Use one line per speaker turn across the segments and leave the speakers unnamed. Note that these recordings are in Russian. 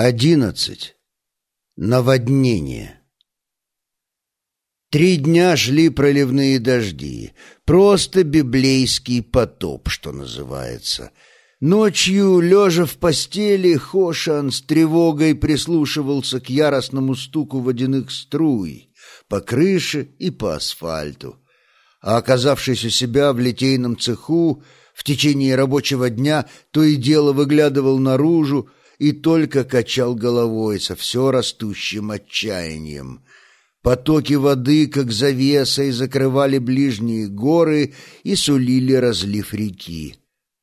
Одиннадцать. Наводнение. Три дня шли проливные дожди. Просто библейский потоп, что называется. Ночью, лежа в постели, Хошан с тревогой прислушивался к яростному стуку водяных струй по крыше и по асфальту. А оказавшись у себя в литейном цеху, в течение рабочего дня то и дело выглядывал наружу, и только качал головой со все растущим отчаянием. Потоки воды, как завесой, закрывали ближние горы и сулили разлив реки.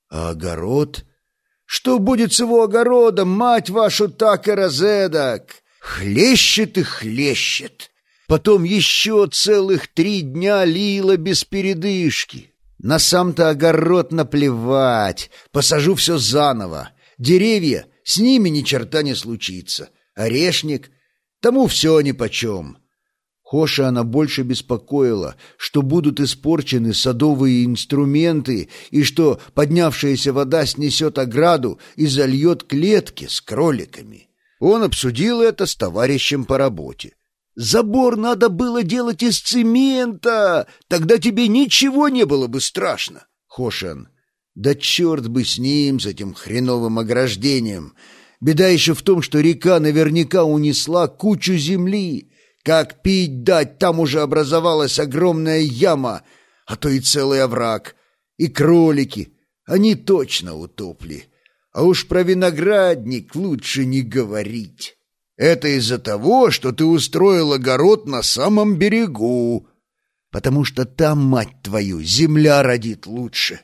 А огород? Что будет с его огородом, мать вашу, так и разедок? Хлещет и хлещет. Потом еще целых три дня лило без передышки. На сам-то огород наплевать, посажу все заново. Деревья с ними ни черта не случится. Орешник, тому все нипочем. Хоша она больше беспокоила, что будут испорчены садовые инструменты и что поднявшаяся вода снесет ограду и зальет клетки с кроликами. Он обсудил это с товарищем по работе. «Забор надо было делать из цемента, тогда тебе ничего не было бы страшно». Хошан да черт бы с ним, с этим хреновым ограждением. Беда еще в том, что река наверняка унесла кучу земли. Как пить дать, там уже образовалась огромная яма, а то и целый овраг. И кролики, они точно утопли. А уж про виноградник лучше не говорить. Это из-за того, что ты устроил огород на самом берегу, потому что там, мать твою, земля родит лучше.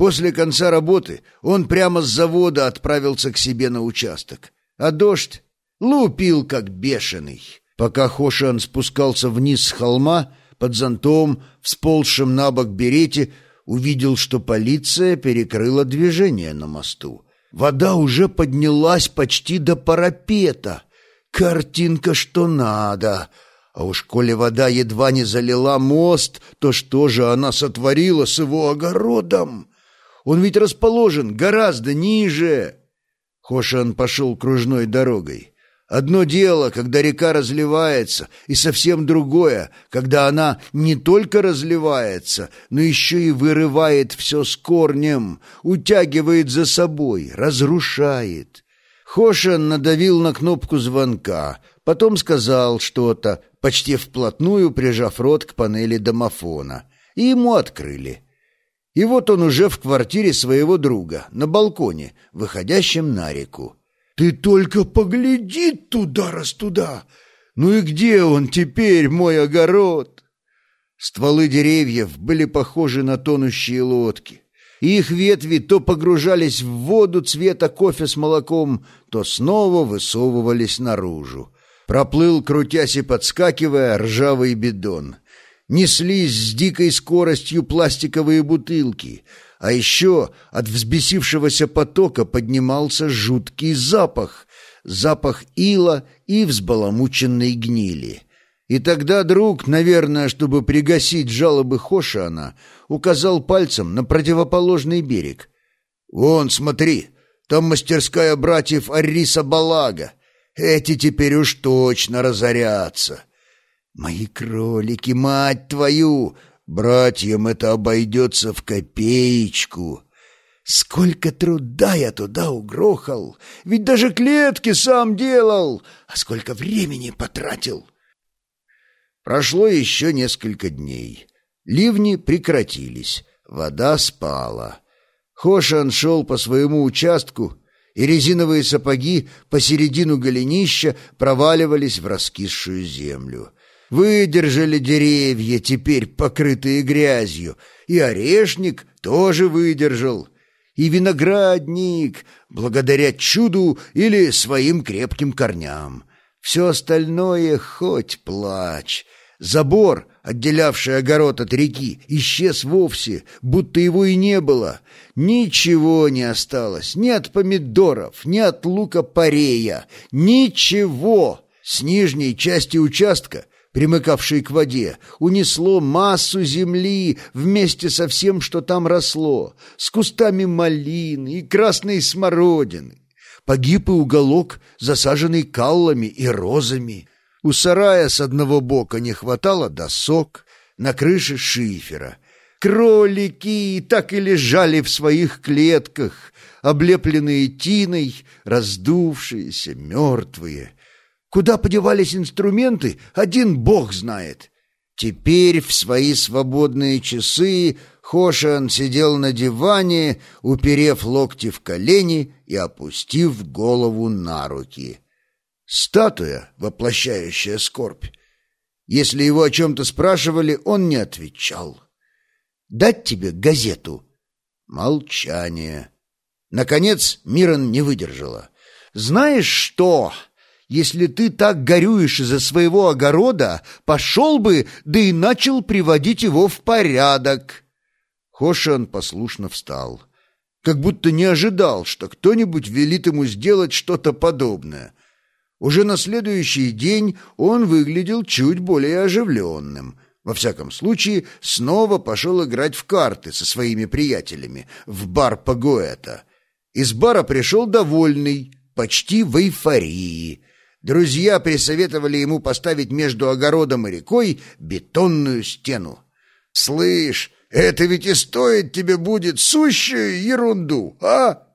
После конца работы он прямо с завода отправился к себе на участок. А дождь лупил как бешеный. Пока Хошан спускался вниз с холма, под зонтом, всползшим на бок берете, увидел, что полиция перекрыла движение на мосту. Вода уже поднялась почти до парапета. Картинка что надо. А уж коли вода едва не залила мост, то что же она сотворила с его огородом? Он ведь расположен гораздо ниже. Хошан пошел кружной дорогой. Одно дело, когда река разливается, и совсем другое, когда она не только разливается, но еще и вырывает все с корнем, утягивает за собой, разрушает. Хошан надавил на кнопку звонка, потом сказал что-то, почти вплотную прижав рот к панели домофона, и ему открыли. И вот он уже в квартире своего друга, на балконе, выходящем на реку. «Ты только погляди туда раз туда! Ну и где он теперь, мой огород?» Стволы деревьев были похожи на тонущие лодки. Их ветви то погружались в воду цвета кофе с молоком, то снова высовывались наружу. Проплыл, крутясь и подскакивая, ржавый бидон — неслись с дикой скоростью пластиковые бутылки, а еще от взбесившегося потока поднимался жуткий запах, запах ила и взбаламученной гнили. И тогда друг, наверное, чтобы пригасить жалобы Хошана, указал пальцем на противоположный берег. «Вон, смотри, там мастерская братьев Ариса Балага. Эти теперь уж точно разорятся». Мои кролики, мать твою! Братьям это обойдется в копеечку. Сколько труда я туда угрохал! Ведь даже клетки сам делал! А сколько времени потратил! Прошло еще несколько дней. Ливни прекратились, вода спала. Хошан шел по своему участку, и резиновые сапоги посередину голенища проваливались в раскисшую землю. Выдержали деревья, теперь покрытые грязью, и орешник тоже выдержал, и виноградник, благодаря чуду или своим крепким корням. Все остальное хоть плачь. Забор, отделявший огород от реки, исчез вовсе, будто его и не было. Ничего не осталось, ни от помидоров, ни от лука-порея, ничего. С нижней части участка примыкавшей к воде, унесло массу земли вместе со всем, что там росло, с кустами малины и красной смородины. Погиб и уголок, засаженный каллами и розами. У сарая с одного бока не хватало досок, на крыше шифера. Кролики так и лежали в своих клетках, облепленные тиной, раздувшиеся, мертвые. Куда подевались инструменты, один бог знает. Теперь в свои свободные часы Хошан сидел на диване, уперев локти в колени и опустив голову на руки. Статуя, воплощающая скорбь. Если его о чем-то спрашивали, он не отвечал. «Дать тебе газету?» Молчание. Наконец Мирон не выдержала. «Знаешь что? Если ты так горюешь из-за своего огорода, пошел бы, да и начал приводить его в порядок». Хошан послушно встал, как будто не ожидал, что кто-нибудь велит ему сделать что-то подобное. Уже на следующий день он выглядел чуть более оживленным. Во всяком случае, снова пошел играть в карты со своими приятелями в бар Пагоэта. Из бара пришел довольный, почти в эйфории. Друзья присоветовали ему поставить между огородом и рекой бетонную стену. «Слышь, это ведь и стоит тебе будет сущую ерунду, а?»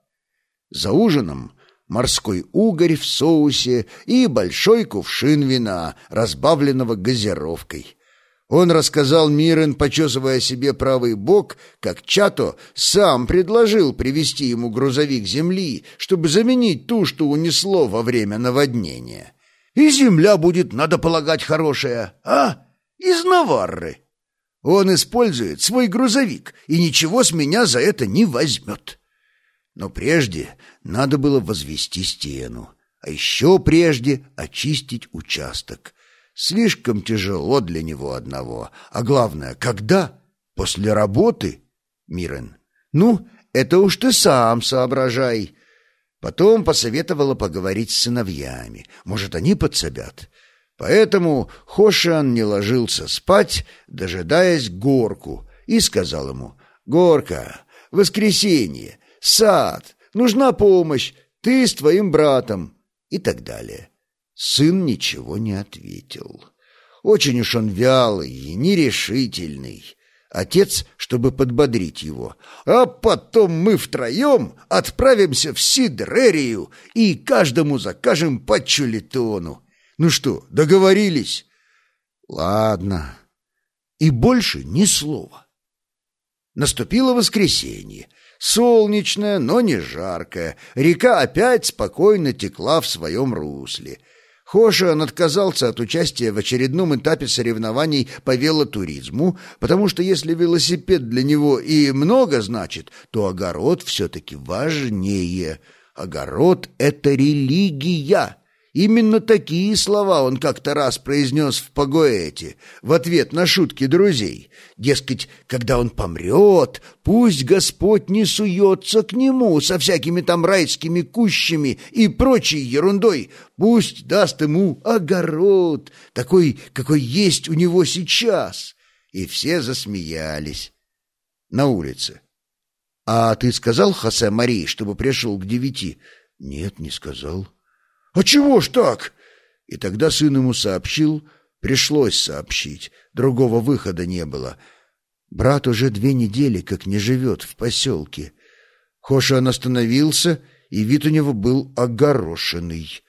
За ужином морской угорь в соусе и большой кувшин вина, разбавленного газировкой. Он рассказал Мирен, почесывая себе правый бок, как Чато сам предложил привезти ему грузовик земли, чтобы заменить ту, что унесло во время наводнения. «И земля будет, надо полагать, хорошая, а? Из Наварры. Он использует свой грузовик и ничего с меня за это не возьмет». Но прежде надо было возвести стену, а еще прежде очистить участок. Слишком тяжело для него одного. А главное, когда? После работы? Мирен. Ну, это уж ты сам соображай. Потом посоветовала поговорить с сыновьями. Может, они подсобят. Поэтому Хошан не ложился спать, дожидаясь Горку, и сказал ему, «Горка, воскресенье, сад, нужна помощь, ты с твоим братом» и так далее. Сын ничего не ответил. Очень уж он вялый и нерешительный. Отец, чтобы подбодрить его. А потом мы втроем отправимся в Сидрерию и каждому закажем по чулитону. Ну что, договорились? Ладно. И больше ни слова. Наступило воскресенье. Солнечное, но не жаркое. Река опять спокойно текла в своем русле. Хошиан отказался от участия в очередном этапе соревнований по велотуризму, потому что если велосипед для него и много значит, то огород все-таки важнее. Огород — это религия. Именно такие слова он как-то раз произнес в Пагоэте в ответ на шутки друзей. Дескать, когда он помрет, пусть Господь не суется к нему со всякими там райскими кущами и прочей ерундой, пусть даст ему огород, такой, какой есть у него сейчас. И все засмеялись. На улице. «А ты сказал Хосе Марии, чтобы пришел к девяти?» «Нет, не сказал». «А чего ж так?» И тогда сын ему сообщил, пришлось сообщить, другого выхода не было. Брат уже две недели как не живет в поселке. Хошан остановился, и вид у него был огорошенный.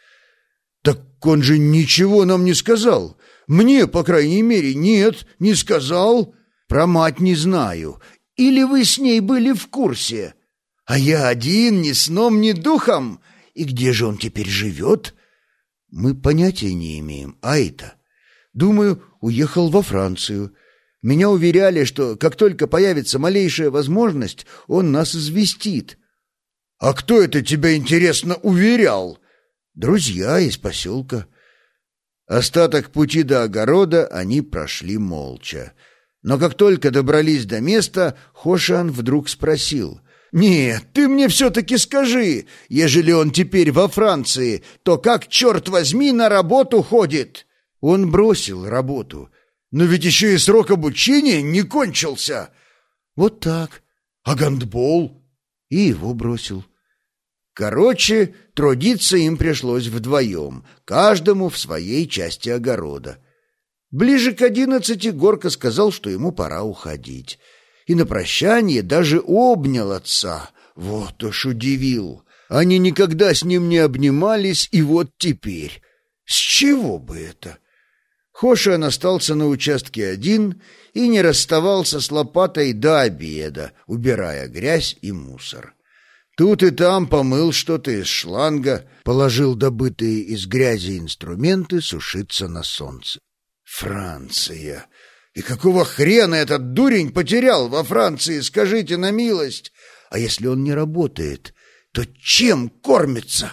«Так он же ничего нам не сказал. Мне, по крайней мере, нет, не сказал. Про мать не знаю. Или вы с ней были в курсе? А я один, ни сном, ни духом. И где же он теперь живет? Мы понятия не имеем. А это? Думаю, уехал во Францию. Меня уверяли, что как только появится малейшая возможность, он нас известит. А кто это тебя, интересно, уверял? Друзья из поселка. Остаток пути до огорода они прошли молча. Но как только добрались до места, Хошан вдруг спросил — «Нет, ты мне все-таки скажи, ежели он теперь во Франции, то как, черт возьми, на работу ходит?» Он бросил работу. «Но ведь еще и срок обучения не кончился!» «Вот так. А гандбол?» И его бросил. Короче, трудиться им пришлось вдвоем, каждому в своей части огорода. Ближе к одиннадцати Горка сказал, что ему пора уходить. И на прощание даже обнял отца. Вот уж удивил. Они никогда с ним не обнимались, и вот теперь. С чего бы это? Хошиан остался на участке один и не расставался с лопатой до обеда, убирая грязь и мусор. Тут и там помыл что-то из шланга, положил добытые из грязи инструменты сушиться на солнце. Франция! И какого хрена этот дурень потерял во Франции, скажите на милость? А если он не работает, то чем кормится?»